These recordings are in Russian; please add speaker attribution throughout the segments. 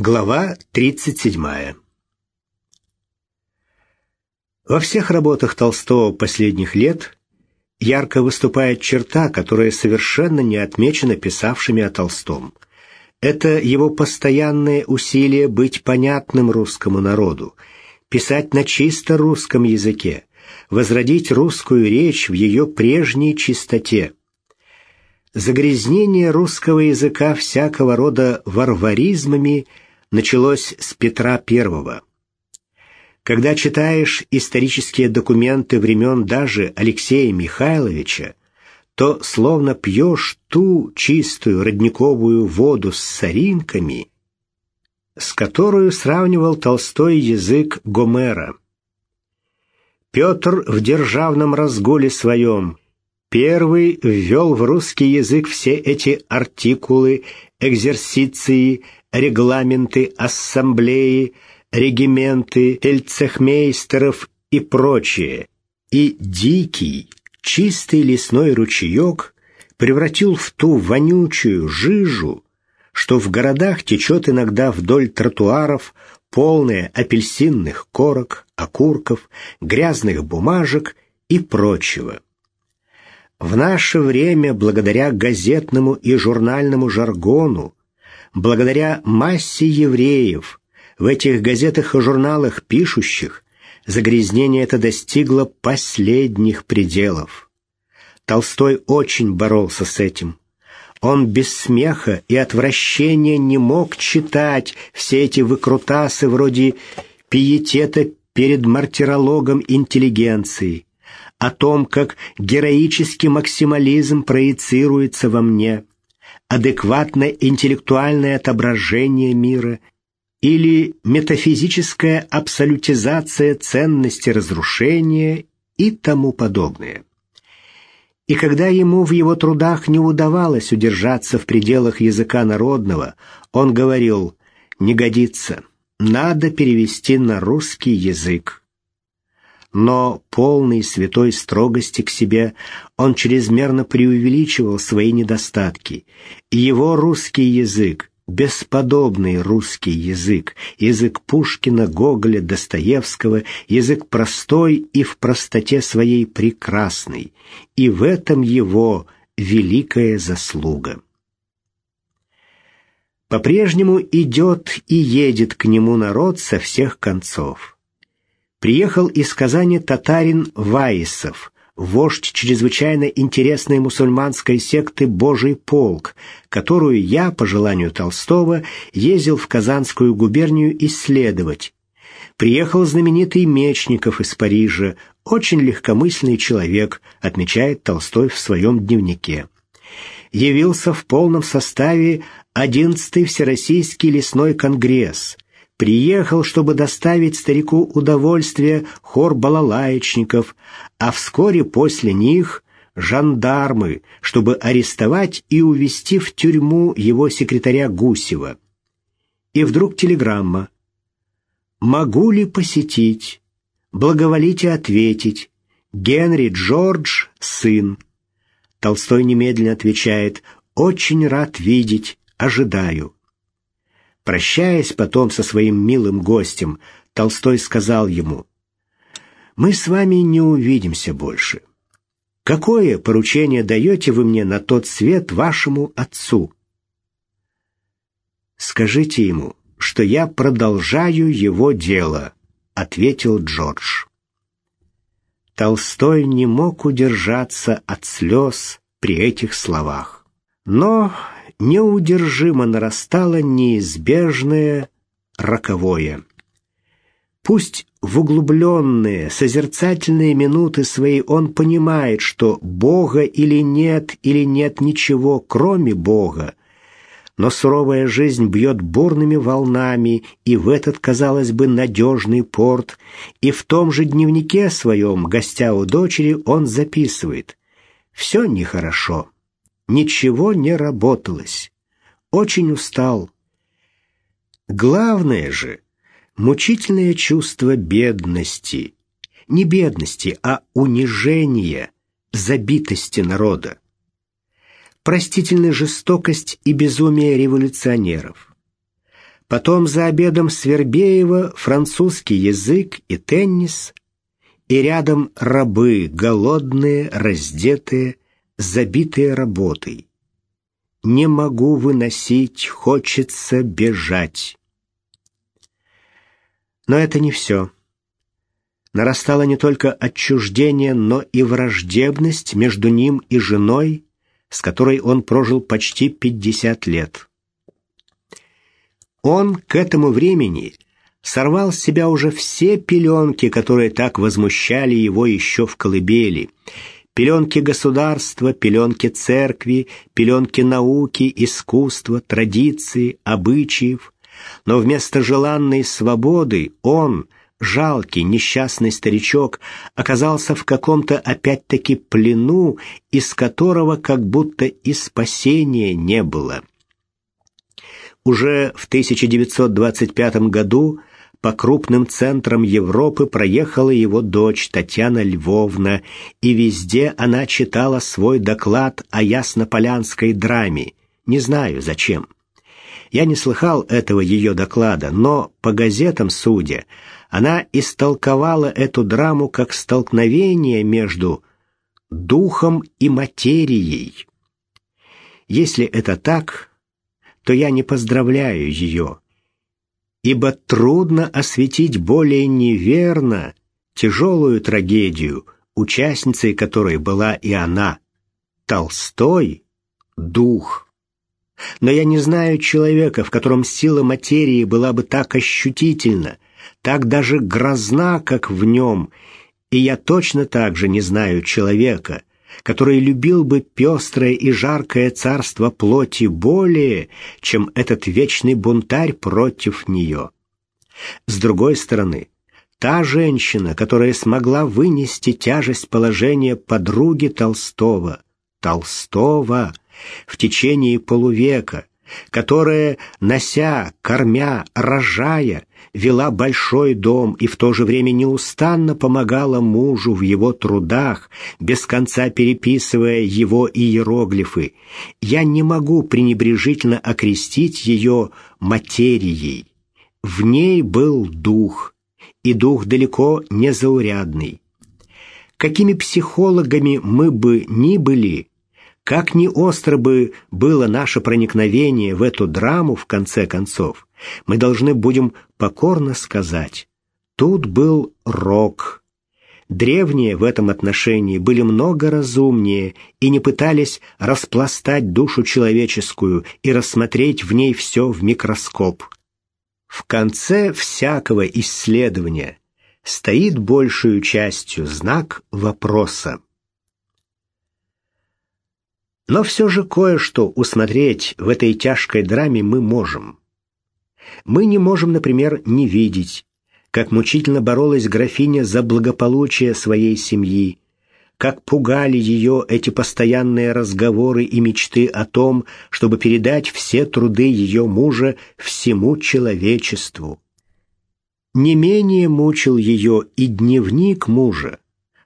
Speaker 1: Глава 37. Во всех работах Толстого последних лет ярко выступает черта, которая совершенно не отмечена писавшими о Толстом. Это его постоянное усилие быть понятным русскому народу, писать на чисто русском языке, возродить русскую речь в ее прежней чистоте. Загрязнение русского языка всякого рода варваризмами – началось с Петра I. Когда читаешь исторические документы времен даже Алексея Михайловича, то словно пьешь ту чистую родниковую воду с соринками, с которую сравнивал Толстой язык Гомера. Петр в державном разгуле своем первый ввел в русский язык все эти артикулы, экзерсиции, регламенты ассамблеи, регименты эльцехмейстеров и прочее, и дикий, чистый лесной ручеек превратил в ту вонючую жижу, что в городах течет иногда вдоль тротуаров, полная апельсинных корок, окурков, грязных бумажек и прочего. В наше время, благодаря газетному и журнальному жаргону, благодаря массе евреев, в этих газетах и журналах пишущих, загрязнение это достигло последних пределов. Толстой очень боролся с этим. Он без смеха и отвращения не мог читать все эти выкрутасы вроде пиетета перед мартирологом интеллигенции, о том, как героический максимализм проецируется во мне, адекватное интеллектуальное отображение мира или метафизическая абсолютизация ценности разрушения и тому подобное. И когда ему в его трудах не удавалось удержаться в пределах языка народного, он говорил «не годится, надо перевести на русский язык» но полный святой строгости к себе он чрезмерно преувеличивал свои недостатки. Его русский язык, бесподобный русский язык, язык Пушкина, Гоголя, Достоевского, язык простой и в простоте своей прекрасный, и в этом его великая заслуга. По-прежнему идет и едет к нему народ со всех концов приехал из Казани татарин Ваисов, вождь чрезвычайно интересной мусульманской секты «Божий полк», которую я, по желанию Толстого, ездил в Казанскую губернию исследовать. Приехал знаменитый Мечников из Парижа, очень легкомысленный человек, отмечает Толстой в своем дневнике. Явился в полном составе 11-й Всероссийский лесной конгресс – приехал, чтобы доставить старику удовольствие хор балалаечников, а вскоре после них жандармы, чтобы арестовать и увезти в тюрьму его секретаря Гусева. И вдруг телеграмма. «Могу ли посетить? Благоволите ответить. Генри Джордж, сын». Толстой немедленно отвечает «Очень рад видеть, ожидаю». Прощаясь потом со своим милым гостем, Толстой сказал ему, «Мы с вами не увидимся больше. Какое поручение даете вы мне на тот свет вашему отцу?» «Скажите ему, что я продолжаю его дело», — ответил Джордж. Толстой не мог удержаться от слез при этих словах. Но неудержимо нарастало неизбежное роковое. Пусть в углубленные, созерцательные минуты свои он понимает, что Бога или нет, или нет ничего, кроме Бога, но суровая жизнь бьет бурными волнами и в этот, казалось бы, надежный порт, и в том же дневнике своем, гостя у дочери, он записывает «Все нехорошо» ничего не работалось. Очень устал. Главное же — мучительное чувство бедности. Не бедности, а унижения, забитости народа. Простительная жестокость и безумие революционеров. Потом за обедом Свербеева французский язык и теннис, и рядом рабы, голодные, раздетые, забитые работой. Не могу выносить, хочется бежать. Но это не все. Нарастало не только отчуждение, но и враждебность между ним и женой, с которой он прожил почти 50 лет. Он к этому времени сорвал с себя уже все пеленки, которые так возмущали его еще в колыбели. Пеленки государства, пеленки церкви, пеленки науки, искусства, традиции, обычаев. Но вместо желанной свободы он, жалкий, несчастный старичок, оказался в каком-то опять-таки плену, из которого как будто и спасения не было. Уже в 1925 году по крупным центрам Европы проехала его дочь Татьяна Львовна, и везде она читала свой доклад о яснополянской драме. Не знаю, зачем. Я не слыхал этого ее доклада, но, по газетам судя, она истолковала эту драму как столкновение между духом и материей. Если это так, то я не поздравляю ее, ибо трудно осветить более неверно тяжелую трагедию, участницей которой была и она. Толстой — дух. Но я не знаю человека, в котором сила материи была бы так ощутительна, так даже грозна, как в нем, и я точно так же не знаю человека, который любил бы пестрое и жаркое царство плоти более, чем этот вечный бунтарь против нее. С другой стороны, та женщина, которая смогла вынести тяжесть положения подруги Толстого, Толстого, в течение полувека, которая, нося, кормя, рожая, вела большой дом и в то же время неустанно помогала мужу в его трудах, без конца переписывая его иероглифы, я не могу пренебрежительно окрестить ее материей. В ней был дух, и дух далеко не заурядный. Какими психологами мы бы ни были, как ни остро бы было наше проникновение в эту драму в конце концов, мы должны будем покорно сказать, тут был рок. Древние в этом отношении были много разумнее и не пытались распластать душу человеческую и рассмотреть в ней все в микроскоп. В конце всякого исследования стоит большую частью знак вопроса. Но все же кое-что усмотреть в этой тяжкой драме мы можем. Мы не можем, например, не видеть, как мучительно боролась графиня за благополучие своей семьи, как пугали ее эти постоянные разговоры и мечты о том, чтобы передать все труды ее мужа всему человечеству. Не менее мучил ее и дневник мужа,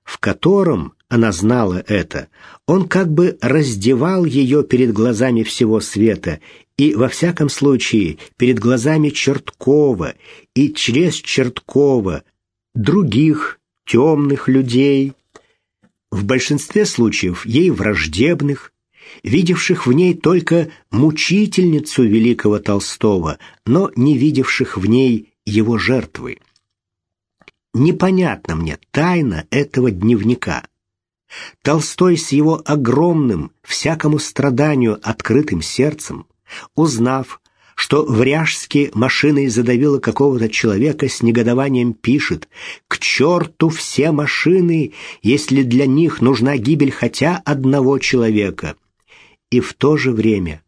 Speaker 1: в котором она знала это. Он как бы раздевал ее перед глазами всего света, и, во всяком случае, перед глазами Черткова и через Черткова других темных людей, в большинстве случаев ей враждебных, видевших в ней только мучительницу великого Толстого, но не видевших в ней его жертвы. Непонятна мне тайна этого дневника. Толстой с его огромным, всякому страданию открытым сердцем, узнав, что в Ряжске машиной задавило какого-то человека, с негодованием пишет «К черту все машины, если для них нужна гибель хотя одного человека». И в то же время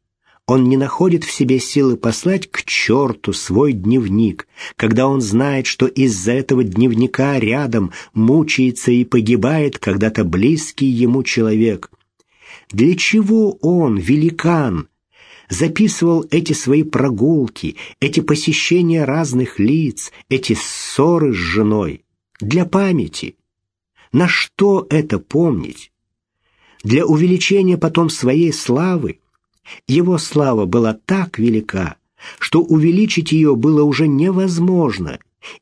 Speaker 1: он не находит в себе силы послать к черту свой дневник, когда он знает, что из-за этого дневника рядом мучается и погибает когда-то близкий ему человек. Для чего он, великан, записывал эти свои прогулки, эти посещения разных лиц, эти ссоры с женой? Для памяти. На что это помнить? Для увеличения потом своей славы? Его слава была так велика, что увеличить ее было уже невозможно,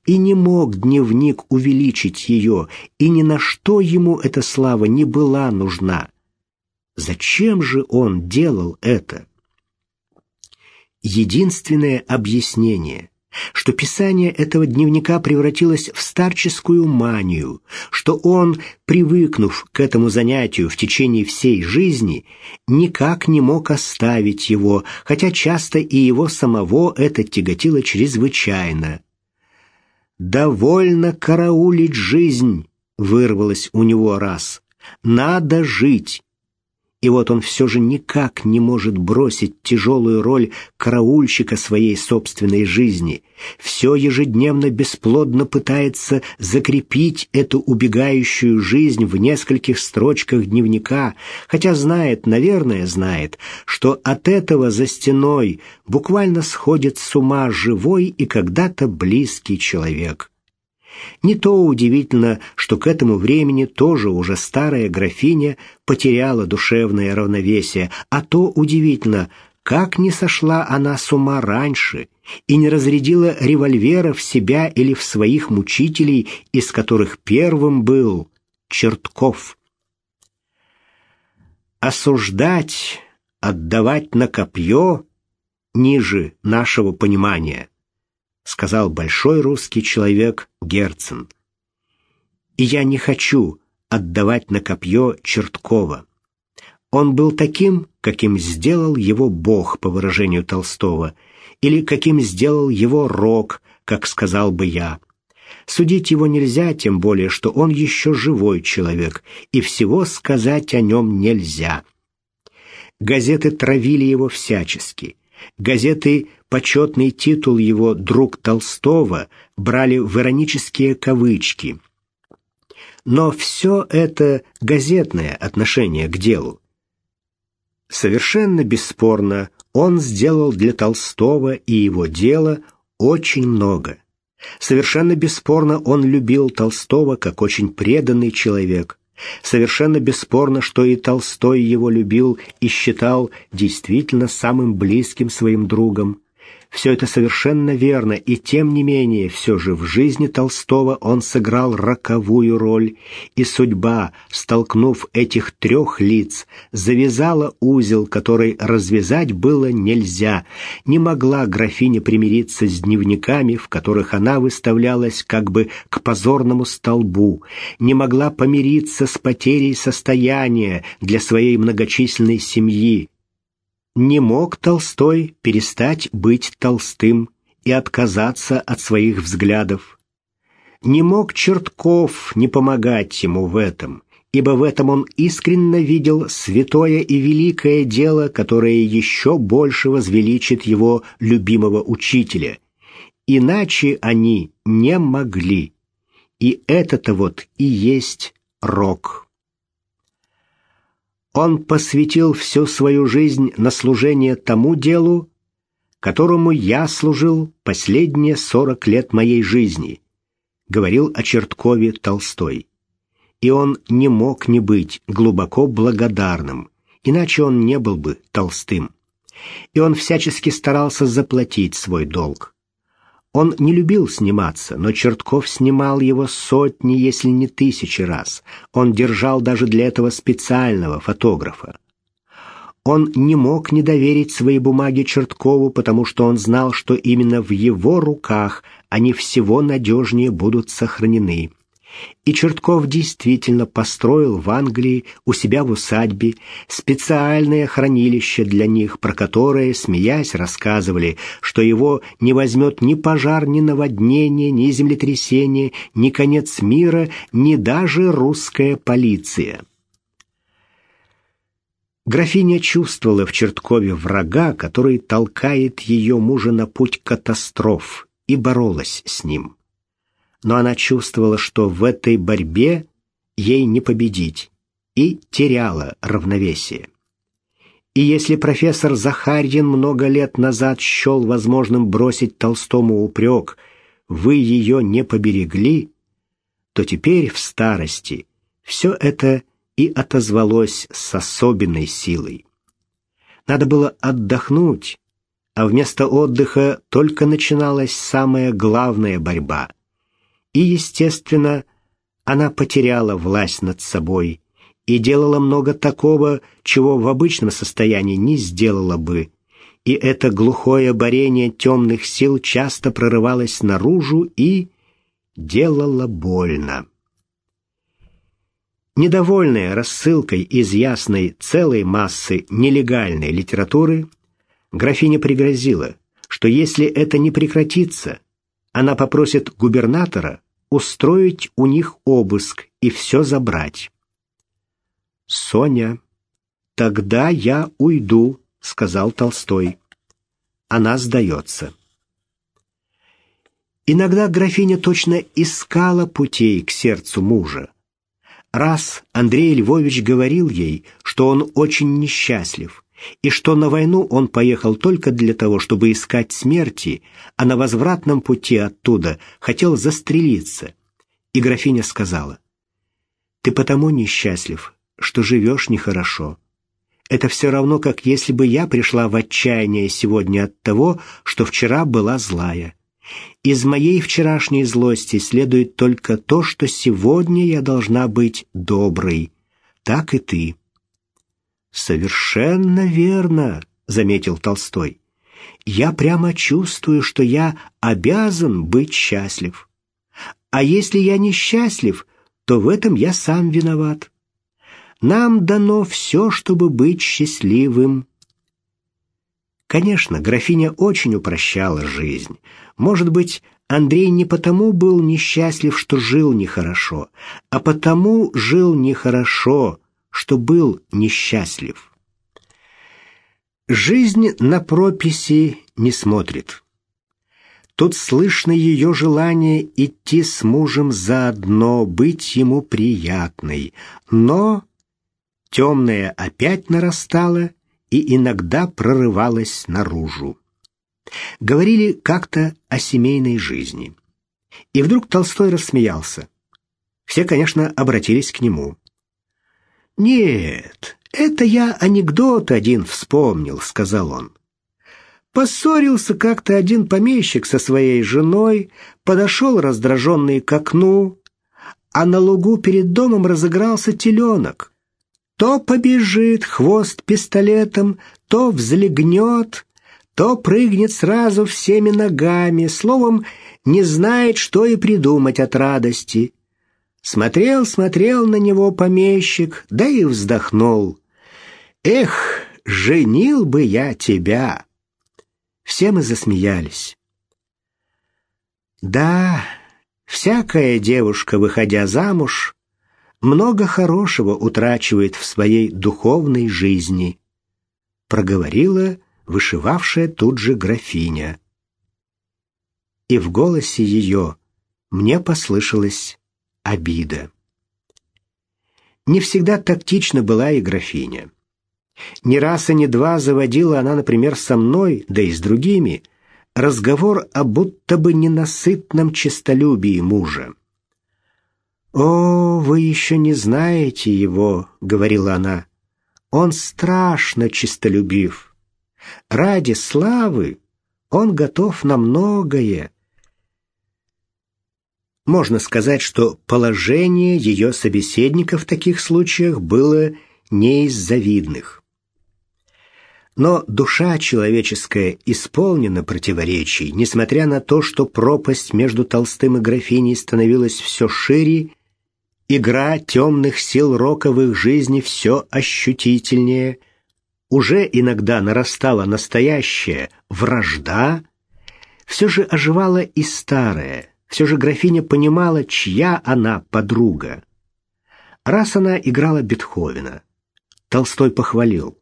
Speaker 1: и не мог дневник увеличить ее, и ни на что ему эта слава не была нужна. Зачем же он делал это? Единственное объяснение что писание этого дневника превратилось в старческую манию, что он, привыкнув к этому занятию в течение всей жизни, никак не мог оставить его, хотя часто и его самого это тяготило чрезвычайно. «Довольно караулить жизнь», — вырвалось у него раз. «Надо жить». И вот он все же никак не может бросить тяжелую роль караульщика своей собственной жизни. Все ежедневно бесплодно пытается закрепить эту убегающую жизнь в нескольких строчках дневника, хотя знает, наверное, знает, что от этого за стеной буквально сходит с ума живой и когда-то близкий человек. Не то удивительно, что к этому времени тоже уже старая графиня потеряла душевное равновесие, а то удивительно, как не сошла она с ума раньше и не разрядила револьвера в себя или в своих мучителей, из которых первым был Чертков. Осуждать, отдавать на копье ниже нашего понимания. — сказал большой русский человек Герцен. «И я не хочу отдавать на копье Черткова. Он был таким, каким сделал его Бог, по выражению Толстого, или каким сделал его Рок, как сказал бы я. Судить его нельзя, тем более, что он еще живой человек, и всего сказать о нем нельзя. Газеты травили его всячески. Газеты почетный титул его «друг Толстого» брали в иронические кавычки. Но все это газетное отношение к делу. Совершенно бесспорно, он сделал для Толстого и его дела очень много. Совершенно бесспорно, он любил Толстого как очень преданный человек. Совершенно бесспорно, что и Толстой его любил и считал действительно самым близким своим другом. Все это совершенно верно, и тем не менее, все же в жизни Толстого он сыграл роковую роль, и судьба, столкнув этих трех лиц, завязала узел, который развязать было нельзя. Не могла графиня примириться с дневниками, в которых она выставлялась как бы к позорному столбу, не могла помириться с потерей состояния для своей многочисленной семьи, не мог Толстой перестать быть толстым и отказаться от своих взглядов. Не мог Чертков не помогать ему в этом, ибо в этом он искренне видел святое и великое дело, которое еще больше возвеличит его любимого учителя. Иначе они не могли. И это-то вот и есть рок. Он посвятил всю свою жизнь на служение тому делу, которому я служил последние сорок лет моей жизни, говорил о Черткове Толстой. И он не мог не быть глубоко благодарным, иначе он не был бы толстым. И он всячески старался заплатить свой долг. Он не любил сниматься, но Чертков снимал его сотни, если не тысячи раз. Он держал даже для этого специального фотографа. Он не мог не доверить свои бумаги Черткову, потому что он знал, что именно в его руках они всего надежнее будут сохранены. И Чертков действительно построил в Англии у себя в усадьбе специальное хранилище для них, про которое, смеясь, рассказывали, что его не возьмет ни пожар, ни наводнение, ни землетрясение, ни конец мира, ни даже русская полиция. Графиня чувствовала в Черткове врага, который толкает ее мужа на путь катастроф, и боролась с ним но она чувствовала, что в этой борьбе ей не победить, и теряла равновесие. И если профессор Захарьин много лет назад счел возможным бросить Толстому упрек «вы ее не поберегли», то теперь в старости все это и отозвалось с особенной силой. Надо было отдохнуть, а вместо отдыха только начиналась самая главная борьба. И, естественно, она потеряла власть над собой и делала много такого, чего в обычном состоянии не сделала бы. И это глухое борение темных сил часто прорывалось наружу и делало больно. Недовольная рассылкой из ясной целой массы нелегальной литературы, графиня пригрозила, что если это не прекратится, она попросит губернатора устроить у них обыск и все забрать. «Соня, тогда я уйду», — сказал Толстой. Она сдается. Иногда графиня точно искала путей к сердцу мужа, Раз Андрей Львович говорил ей, что он очень несчастлив, и что на войну он поехал только для того, чтобы искать смерти, а на возвратном пути оттуда хотел застрелиться. И графиня сказала, «Ты потому несчастлив, что живешь нехорошо. Это все равно, как если бы я пришла в отчаяние сегодня от того, что вчера была злая. Из моей вчерашней злости следует только то, что сегодня я должна быть доброй. Так и ты. Совершенно верно, заметил Толстой. Я прямо чувствую, что я обязан быть счастлив. А если я несчастлив, то в этом я сам виноват. Нам дано все, чтобы быть счастливым. Конечно, графиня очень упрощала жизнь. Может быть, Андрей не потому был несчастлив, что жил нехорошо, а потому жил нехорошо, что был несчастлив. Жизнь на прописи не смотрит. Тут слышно ее желание идти с мужем заодно, быть ему приятной. Но темное опять нарастало, и иногда прорывалась наружу. Говорили как-то о семейной жизни. И вдруг Толстой рассмеялся. Все, конечно, обратились к нему. «Нет, это я анекдот один вспомнил», — сказал он. Поссорился как-то один помещик со своей женой, подошел раздраженный к окну, а на лугу перед домом разыгрался теленок. То побежит хвост пистолетом, то взлегнет, то прыгнет сразу всеми ногами, словом, не знает, что и придумать от радости. Смотрел, смотрел на него помещик, да и вздохнул. «Эх, женил бы я тебя!» Все мы засмеялись. Да, всякая девушка, выходя замуж, много хорошего утрачивает в своей духовной жизни, проговорила вышивавшая тут же графиня. И в голосе ее мне послышалась обида. Не всегда тактична была и графиня. Не раз и не два заводила она, например, со мной, да и с другими, разговор о будто бы ненасытном честолюбии мужа. «О, вы еще не знаете его», — говорила она. «Он страшно чистолюбив. Ради славы он готов на многое». Можно сказать, что положение ее собеседника в таких случаях было не из завидных. Но душа человеческая исполнена противоречий, несмотря на то, что пропасть между Толстым и графиней становилась все шире Игра темных сил роковых жизни все ощутительнее. Уже иногда нарастала настоящая вражда. Все же оживала и старая. Все же графиня понимала, чья она подруга. Раз она играла Бетховена, Толстой похвалил.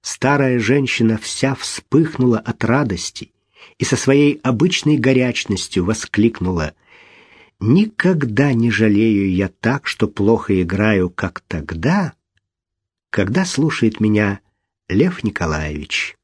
Speaker 1: Старая женщина вся вспыхнула от радости и со своей обычной горячностью воскликнула Никогда не жалею я так, что плохо играю, как тогда, когда слушает меня Лев Николаевич.